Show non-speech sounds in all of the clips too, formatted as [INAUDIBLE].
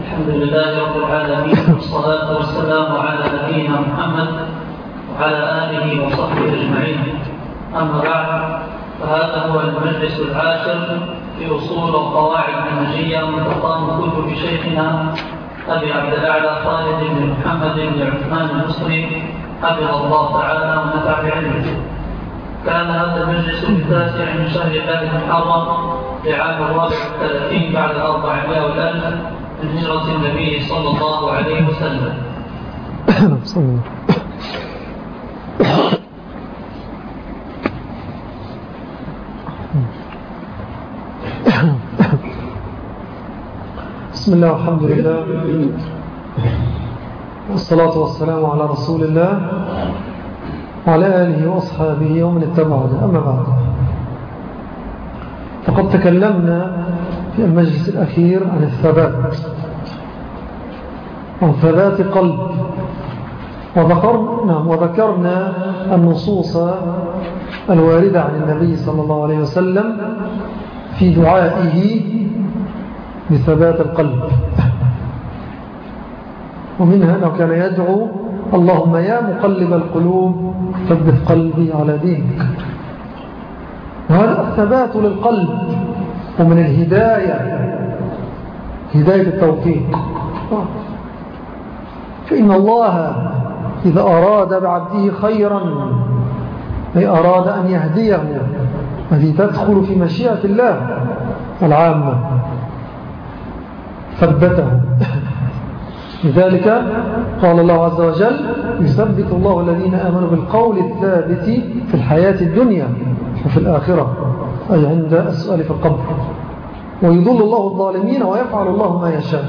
الحمد لله رب العالمين والصلاة والسلام على نبينا محمد وعلى آله وصحبه أجمعين. أما بعد فهذا هو المجلس العاشر في أصول القواعد المنهجية من كتب شيخنا أبي عبد الأعلى خالد بن محمد بن عثمان المسلم حفظ الله تعالى ونفع بعلمه. كان هذا المجلس التاسع من شهر الله المحرم لعام الرابع والثلاثين بعد الأربعمائة والألف من هجرة النبي صلى الله عليه وسلم. بسم الله والحمد لله. والصلاة والسلام على رسول الله وعلى آله وأصحابه ومن اتبعه. أما بعد. فقد تكلمنا في المجلس الأخير عن الثبات عن ثبات قلب. وذكرنا, نعم وذكرنا النصوص الواردة عن النبي صلى الله عليه وسلم في دعائه بثبات القلب. ومنها أنه كان يدعو اللهم يا مقلب القلوب ثبت قلبي على دينك. وهذا الثبات للقلب ومن الهداية هداية التوفيق. فإن الله إذا أراد بعبده خيرا أي أراد أن يهديه الذي تدخل في مشيئة الله العامة ثبته. لذلك قال الله عز وجل يثبت الله الذين آمنوا بالقول الثابت في الحياة الدنيا وفي الآخرة. أي عند السؤال في القبر. ويضل الله الظالمين ويفعل الله ما يشاء.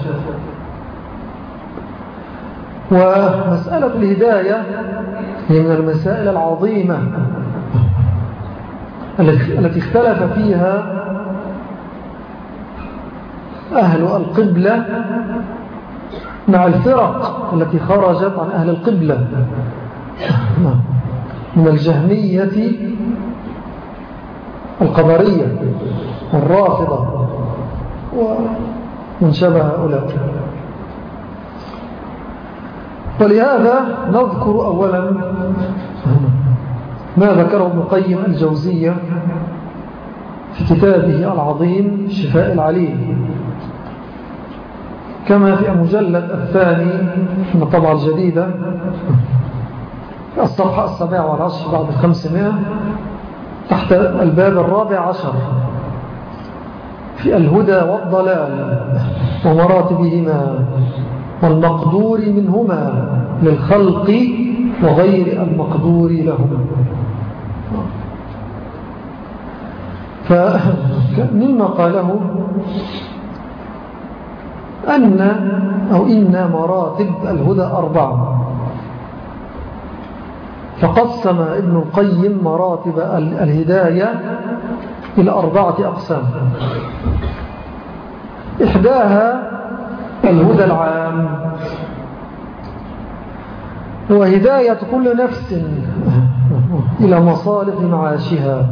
ومسألة الهداية هي من المسائل العظيمة التي اختلف فيها أهل القبلة مع الفرق التي خرجت عن أهل القبلة. من الجهمية القبرية والرافضة ومن شبه هؤلاء. ولهذا نذكر أولا ما ذكره ابن الجوزية في كتابه العظيم شفاء العليم كما في المجلد الثاني من الطبعة الجديدة الصفحة السابعة والعشر بعد الخمسمائة تحت الباب الرابع عشر في الهدى والضلال ومراتبهما والمقدور منهما للخلق وغير المقدور لهم فمما قاله أن أو إن مراتب الهدى أربعة. فقسم ابن القيم مراتب الهداية إلى أربعة أقسام. إحداها الهدى العام. وهداية كل نفس إلى مصالح معاشها.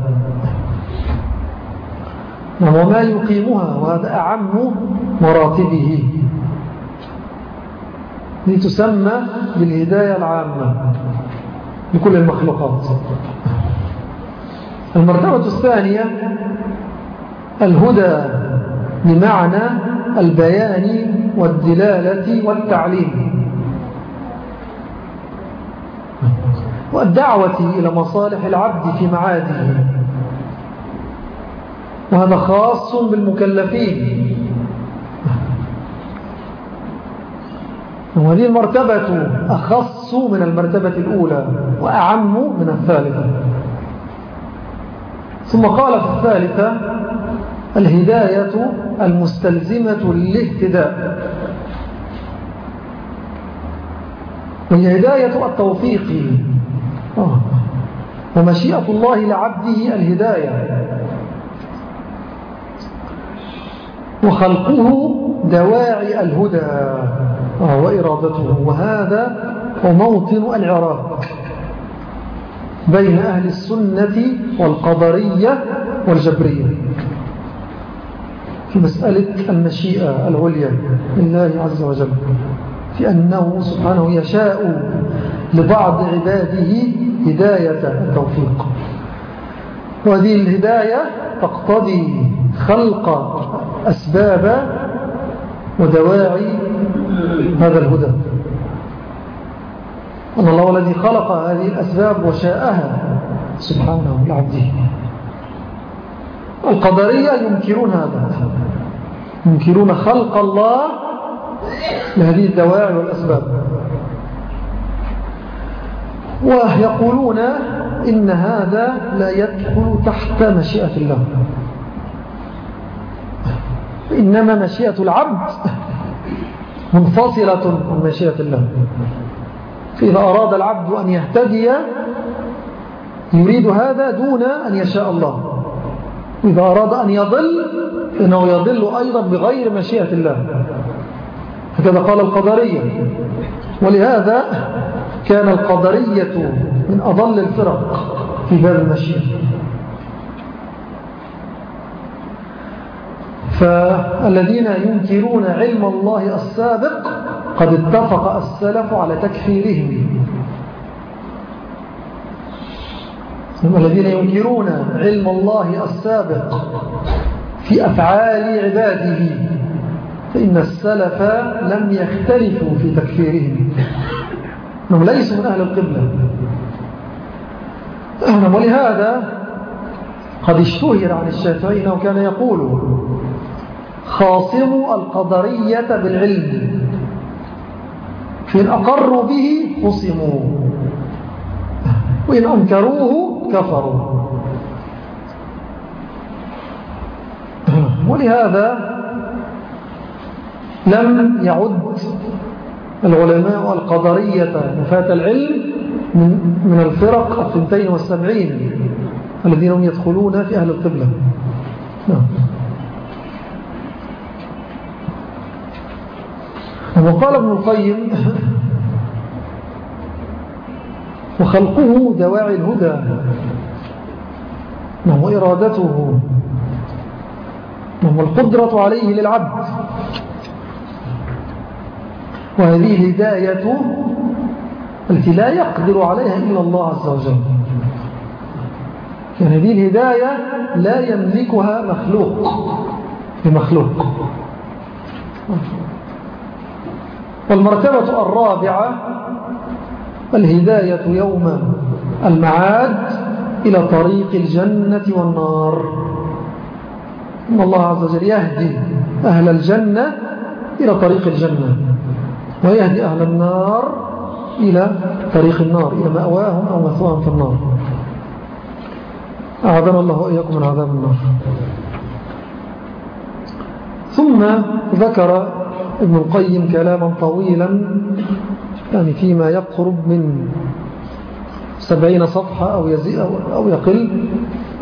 وما يقيمها وهذا أعم مراتبه. لتسمى بالهداية العامة. لكل المخلوقات. المرتبة الثانية الهدى بمعنى البيان والدلالة والتعليم. والدعوة إلى مصالح العبد في معاده. وهذا خاص بالمكلفين. وهذه المرتبة أخص من المرتبة الأولى وأعم من الثالثة. ثم قال في الثالثة الهداية المستلزمة للاهتداء. وهي هداية التوفيق. ومشيئة الله لعبده الهداية. وخلقه دواعي الهدى. وإرادته وهذا هو موطن العراق بين أهل السنة والقدرية والجبرية. في مسألة المشيئة العليا لله عز وجل في أنه سبحانه يشاء لبعض عباده هداية التوفيق. وهذه الهداية تقتضي خلق أسباب ودواعي هذا الهدى. أن الله الذي خلق هذه الأسباب وشاءها سبحانه لعبده القدرية ينكرون هذا. ينكرون خلق الله لهذه الدواعي والأسباب. ويقولون إن هذا لا يدخل تحت مشيئة الله. إنما مشيئة العبد. منفصلة عن مشيئة الله. فإذا أراد العبد أن يهتدي يريد هذا دون أن يشاء الله. إذا أراد أن يضل فإنه يضل أيضا بغير مشيئة الله. هكذا قال القدرية ولهذا كان القدرية من أضل الفرق في باب المشيئة. فالذين ينكرون علم الله السابق قد اتفق السلف على تكفيرهم. الذين ينكرون علم الله السابق في أفعال عباده فإن السلف لم يختلفوا في تكفيرهم. أنهم ليسوا من أهل القبلة. ولهذا قد اشتهر عن الشافعي أنه كان يقول خاصموا القدرية بالعلم. فإن أقروا به خصموا. وإن أنكروه كفروا. ولهذا لم يعد العلماء القدرية مفات العلم من الفرق الثنتين والسبعين الذين هم يدخلون في أهل القبلة. نعم. وقال ابن القيم وخلقه دواعي الهدى نعم وإرادته نعم والقدرة عليه للعبد. وهذه الهداية التي لا يقدر عليها إلا الله عز وجل. يعني هذه الهداية لا يملكها مخلوق بمخلوق. والمرتبة الرابعة الهداية يوم المعاد إلى طريق الجنة والنار. إن الله عز وجل يهدي أهل الجنة إلى طريق الجنة ويهدي أهل النار إلى طريق النار إلى مأواهم أو مثواهم في النار. أعاذنا الله وإياكم من عذاب النار. ثم ذكر ابن القيم كلاما طويلا يعني فيما يقرب من سبعين صفحة أو, يزيد أو يقل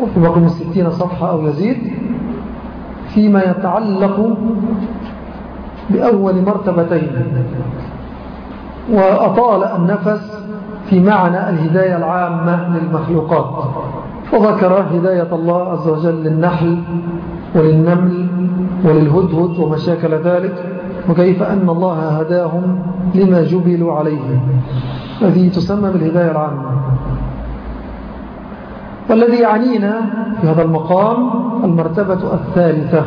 وفي بقي من ستين صفحة أو يزيد فيما يتعلق بأول مرتبتين. وأطال النفس في معنى الهداية العامة للمخلوقات. فذكر هداية الله عز وجل للنحل وللنمل وللهدهد وما شاكل ذلك. وكيف أن الله هداهم لما جبلوا عليه. هذه تسمى بالهداية العامة. والذي يعنينا في هذا المقام المرتبة الثالثة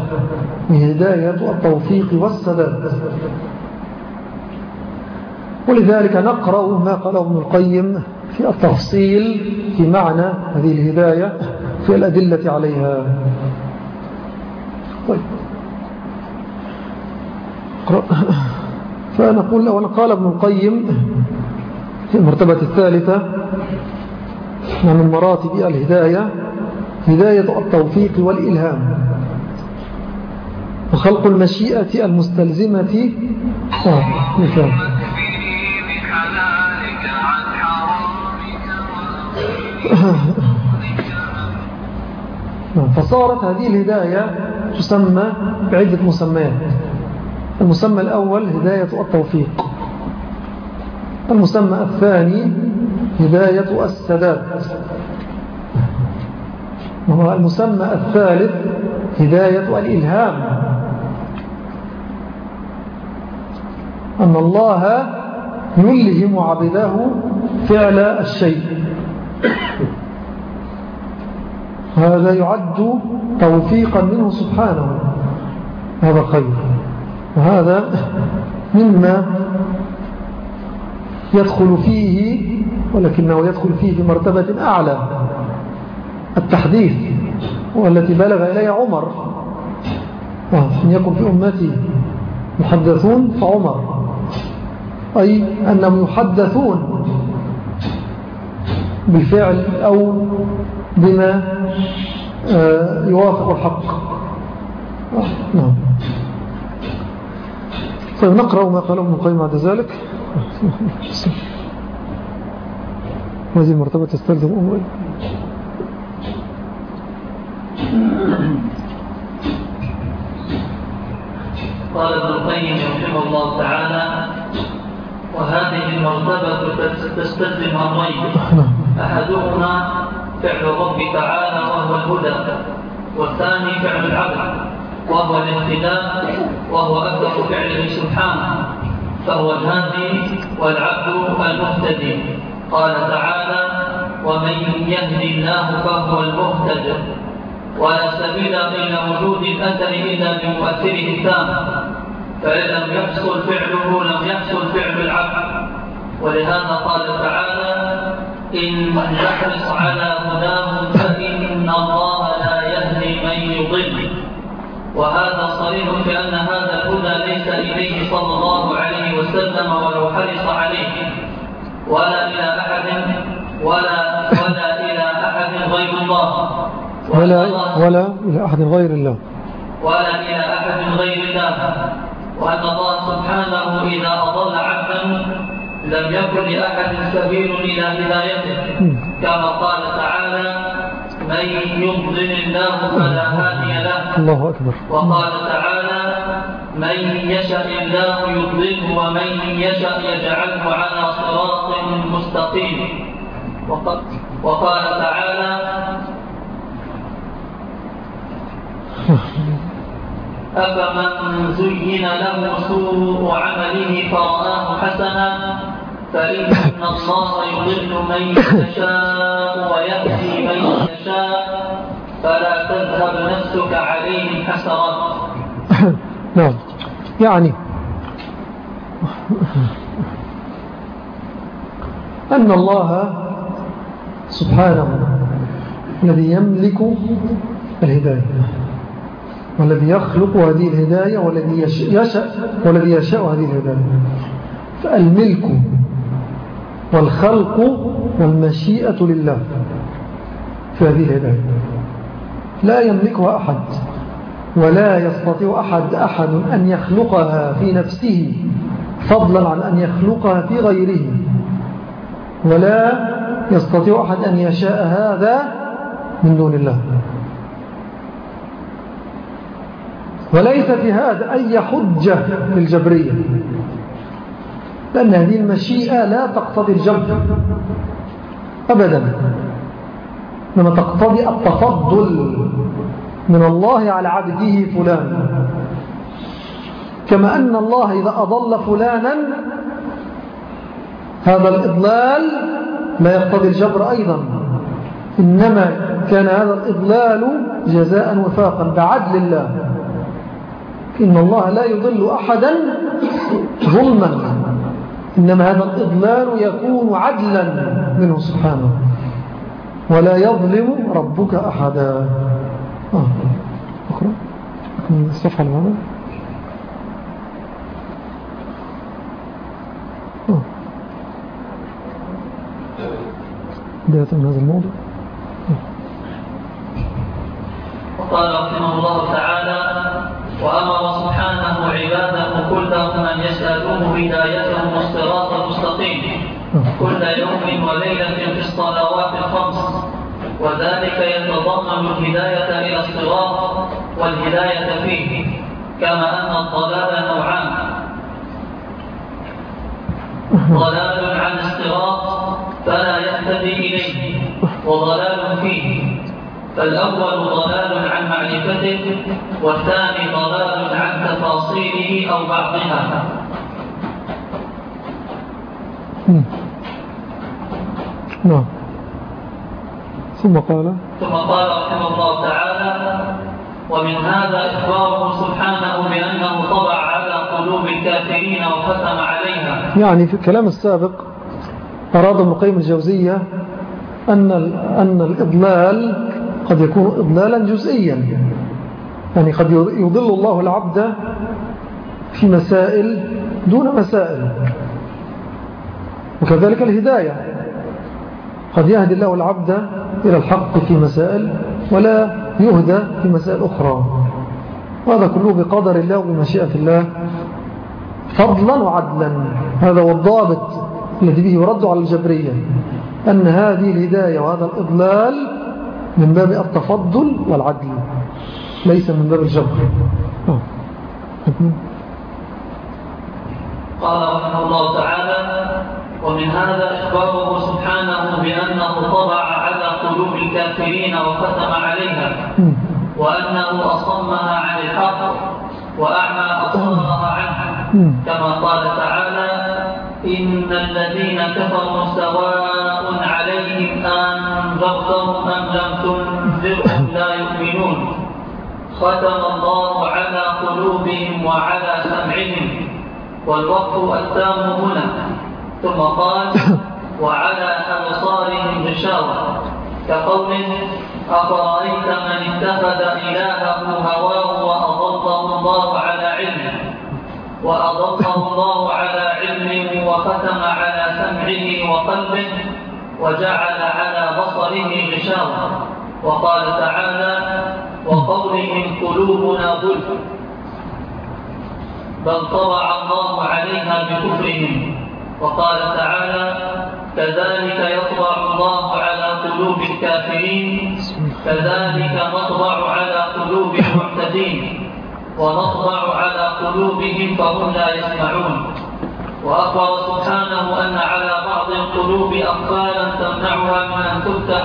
هداية التوفيق والسداد. ولذلك نقرأ ما قاله ابن القيم في التفصيل في معنى هذه الهداية في الأدلة عليها. طيب. فنقول له قال ابن القيم في المرتبة الثالثة من مراتب الهداية هداية التوفيق والإلهام. وخلق المشيئة المستلزمة آه مثال. فصارت هذه الهداية تسمى بعدة مسميات. المسمى الأول هداية التوفيق. المسمى الثاني هداية السداد. المسمى الثالث هداية الإلهام. أن الله يلهم عبده فعل الشيء. هذا يعد توفيقا منه سبحانه. هذا خير. وهذا مما يدخل فيه ولكنه يدخل فيه في مرتبة أعلى التحديث والتي بلغ إليه عمر. إن يكن في أمتي محدثون فعمر. أي أنهم يحدثون بالفعل أو بما آه، يوافق الحق. نعم. طيب نقرأ ما قاله ابن القيم بعد ذلك. هذه المرتبة تستلزم أمور قال ابن القيم رحمه الله تعالى وهذه المرتبة تستلزم أمرين. أحدهما فعل الرب تعالى وهو الهدى والثاني فعل العبد وهو الاهتداء وهو أكثر فعله سبحانه فهو الهادي والعبد المهتدي. قال تعالى ومن يهدي الله فهو المهتد. ولا سبيل بين وجود الأثر إلا بمؤثره التام فإن لم يحصل فعله لم يحصل فعل العبد. ولهذا قال تعالى إن نحرص على هداهم فإن الله لا يهدي من يضل. وهذا صريح في أن هذا الهدى ليس إليه صلى الله عليه وسلم ولو حرص عليه. ولا إلى أحد ولا ولا إلى أحد غير الله. ولا ولا إلى أحد غير الله. ولا إلى أحد غير الله. وأن الله سبحانه إذا أضل عبدا لم يكن لأحد سبيل إلى هدايته. كما قال تعالى من يضلل الله فلا هادي له. الله أكبر. وقال تعالى من يشاء الله يضله ومن يشاء يجعله على صراط مستقيم. وقال تعالى أفمن زين له سوء عمله فرآه حسنا فإن الله يضل من يشاء ويهدي من يشاء. فلا تذهب نفسك عليهم حسرات نعم. يعني أن الله سبحانه الذي يملك الهداية والذي يخلق هذه الهداية والذي يشاء والذي يشاء هذه الهداية. فالملك والخلق والمشيئة لله. في هذه الهداية لا يملكها أحد ولا يستطيع أحد أحد أن يخلقها في نفسه فضلا عن أن يخلقها في غيره. ولا يستطيع أحد أن يشاء هذا من دون الله. وليس في هذا أي حجة للجبرية. لأن هذه المشيئة لا تقتضي الجبر. أبدا. إنما تقتضي التفضل من الله على عبده فلان. كما أن الله إذا أضل فلانا هذا الإضلال لا يقتضي الجبر أيضا. إنما كان هذا الإضلال جزاء وفاقا بعدل الله. إن الله لا يضل أحدا ظلما. إنما هذا الإضلال يكون عدلا منه سبحانه ولا يظلم ربك أحدا آه. أخرى من الصفحة المعنى آه. بداية من هذا الموضوع وقال رحمه الله تعالى وأمر سبحانه عبادة كلهم أن يسألوه هدايتهم الصراط المستقيم. كل يوم وليلة في الصلوات الخمس. وذلك يتضمن الهداية إلى الصراط والهداية فيه كما أن الضلال نوعان. ضلال عن الصراط فلا يهتدي إليه وضلال فيه. فالأول ضلال عن معرفته والثاني ضلال عن تفاصيله أو بعضها. نعم. ثم قال ثم قال رحمه الله تعالى ومن هذا إخباره سبحانه بأنه طبع على قلوب الكافرين وختم عليها. يعني في الكلام السابق أراد ابن القيم الجوزية أن, أن الإضلال قد يكون إضلالا جزئيا يعني قد يضل الله العبد في مسائل دون مسائل. وكذلك الهداية قد يهدي الله العبد إلى الحق في مسائل ولا يهدى في مسائل أخرى. وهذا كله بقدر الله وبمشيئة الله. فضلا وعدلا هذا هو الضابط الذي به يرد على الجبرية أن هذه الهداية وهذا الإضلال من باب التفضل والعدل ليس من باب الجبر. قال رحمه الله تعالى ومن هذا إخباره سبحانه بأنه طبع على قلوب الكافرين وختم عليها وأنه أصمها عن الحق وأعمى أصمها عنها كما قال تعالى إن الذين كفروا سواء أنذرتهم أم لم تنذرهم لا يؤمنون؟ ختم الله على قلوبهم وعلى سمعهم والوقف التام هنا. ثم قال [COUGHS] وعلى أبصارهم غشاوة. كقوله أفرأيت من اتخذ إلهه هواه وأضله الله على علمه؟ وأضله الله على علمه وختم على سمعه وقلبه؟ وجعل على بصره غشاوة وقال تعالى وقولهم قلوبنا ظلف بل طبع الله عليها بكفرهم. وقال تعالى كذلك يطبع الله على قلوب الكافرين كذلك نطبع على قلوب المعتدين ونطبع على قلوبهم فهم لا يسمعون. وأخبر سبحانه أن على بعض القلوب أقفالا تمنعها من أن تفتح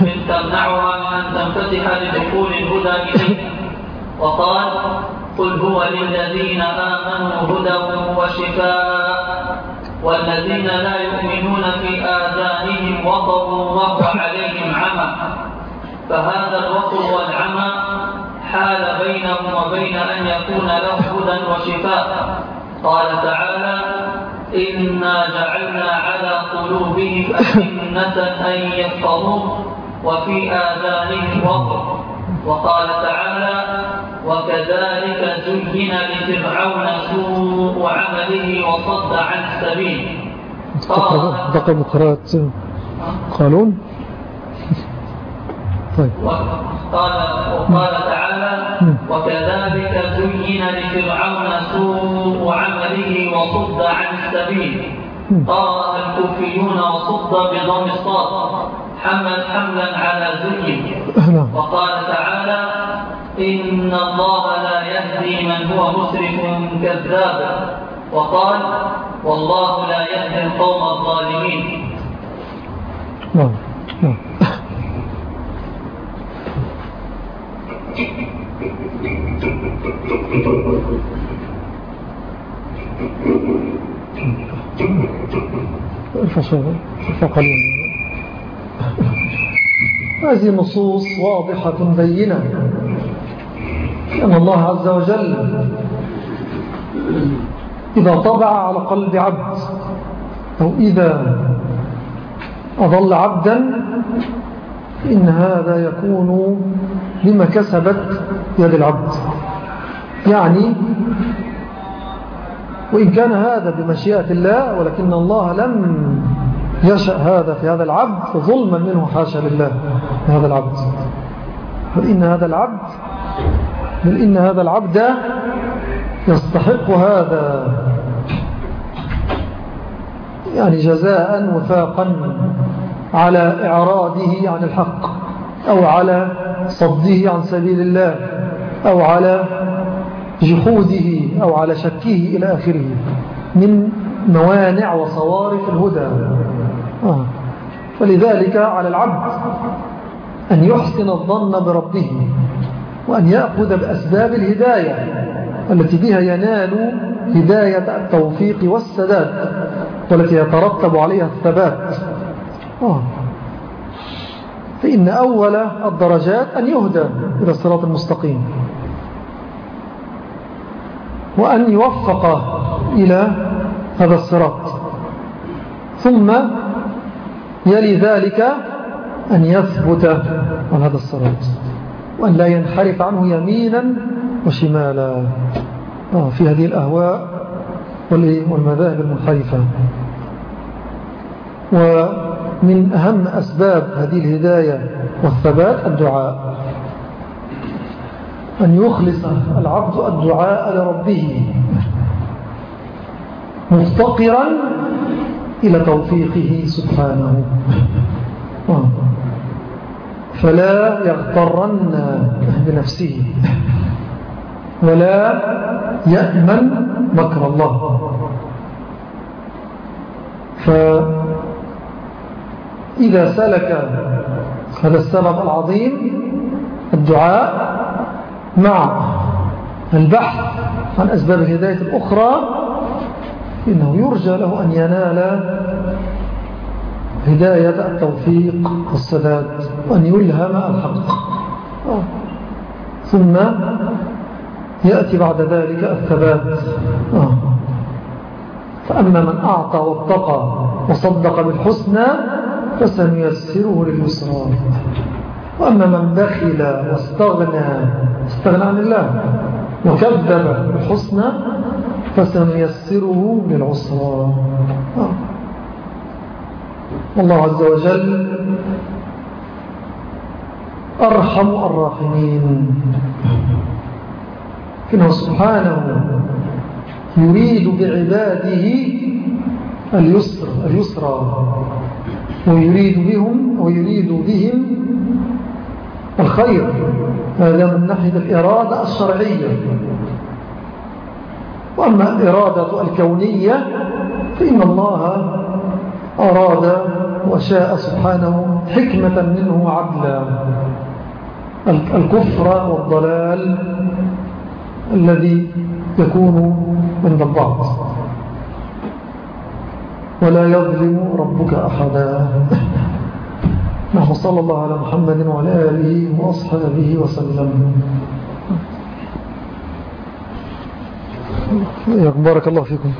من تمنعها من أن تنفتح لدخول الهدى إليه وقال قل هو للذين آمنوا هدى وشفاء والذين لا يؤمنون في آذانهم وقر وهو عليهم عمى. فهذا الوقر والعمى حال بينهم وبين أن يكون له هدى وشفاء. قال تعالى إنا جعلنا على قلوبهم أكنة أن يفقهوه وفي آذانهم وقر وقال تعالى وكذلك زين لفرعون سوء عمله وصد عن السبيل. بقى مقرات قالون؟ [LAUGHS] طيب. وقال, وقال تعالى وكذلك زين لفرعون سوء عمله وصد عن السبيل. قال الكوفيون وصد بضم الصاد. حمل حملا على زين. وقال تعالى إن الله لا يهدي من هو مسرف كذاب. وقال والله لا يهدي القوم الظالمين. نعم نعم. الفصول الفقلين هذه نصوص واضحة بينة أن الله عز وجل إذا طبع على قلب عبد أو إذا أضل عبدا إن هذا يكون لما كسبت يد العبد. يعني وإن كان هذا بمشيئة الله ولكن الله لم يشأ هذا في هذا العبد ظلما منه حاشا لله هذا العبد. بل إن هذا العبد بل إن هذا العبد يستحق هذا. يعني جزاء وفاقا على إعراضه عن الحق أو على صده عن سبيل الله أو على جحوده أو على شكه إلى آخره من موانع وصوارف الهدى آه. فلذلك على العبد أن يحسن الظن بربه وأن يأخذ بأسباب الهداية التي بها ينال هداية التوفيق والسداد والتي يترتب عليها الثبات آه. فإن أول الدرجات أن يهدى إلى الصراط المستقيم وأن يوفق إلى هذا الصراط. ثم يلي ذلك أن يثبت على هذا الصراط وأن لا ينحرف عنه يمينا وشمالا. آه، في هذه الأهواء والمذاهب المنحرفة. ومن أهم أسباب هذه الهداية والثبات الدعاء. أن يخلص العبد الدعاء لربه. مفتقرا إلى توفيقه سبحانه. فلا يغترن بنفسه. ولا يأمن مكر الله. فإذا سلك هذا السبب العظيم الدعاء مع البحث عن أسباب الهداية الأخرى إنه يرجى له أن ينال هداية التوفيق والسداد وأن يلهم الحق. ثم يأتي بعد ذلك الثبات. فأما من أعطى واتقى وصدق بالحسنى فسنيسره لليسرى. وأما من بخل واستغنى استغنى عن الله. وكذب بالحسنى فسنيسره للعسرى. الله عز وجل أرحم الراحمين. إنه سبحانه يريد بعباده اليسر اليسرى. ويريد بهم ويريد بهم الخير هذا من ناحية الإرادة الشرعية. وأما الإرادة الكونية فإن الله أراد وشاء سبحانه حكمة منه وعدلا. الكفر والضلال الذي يكون عند البعض ولا يظلم ربك أحدا. نحن صلى الله على محمد وعلى آله وأصحابه وسلم. بارك الله فيكم.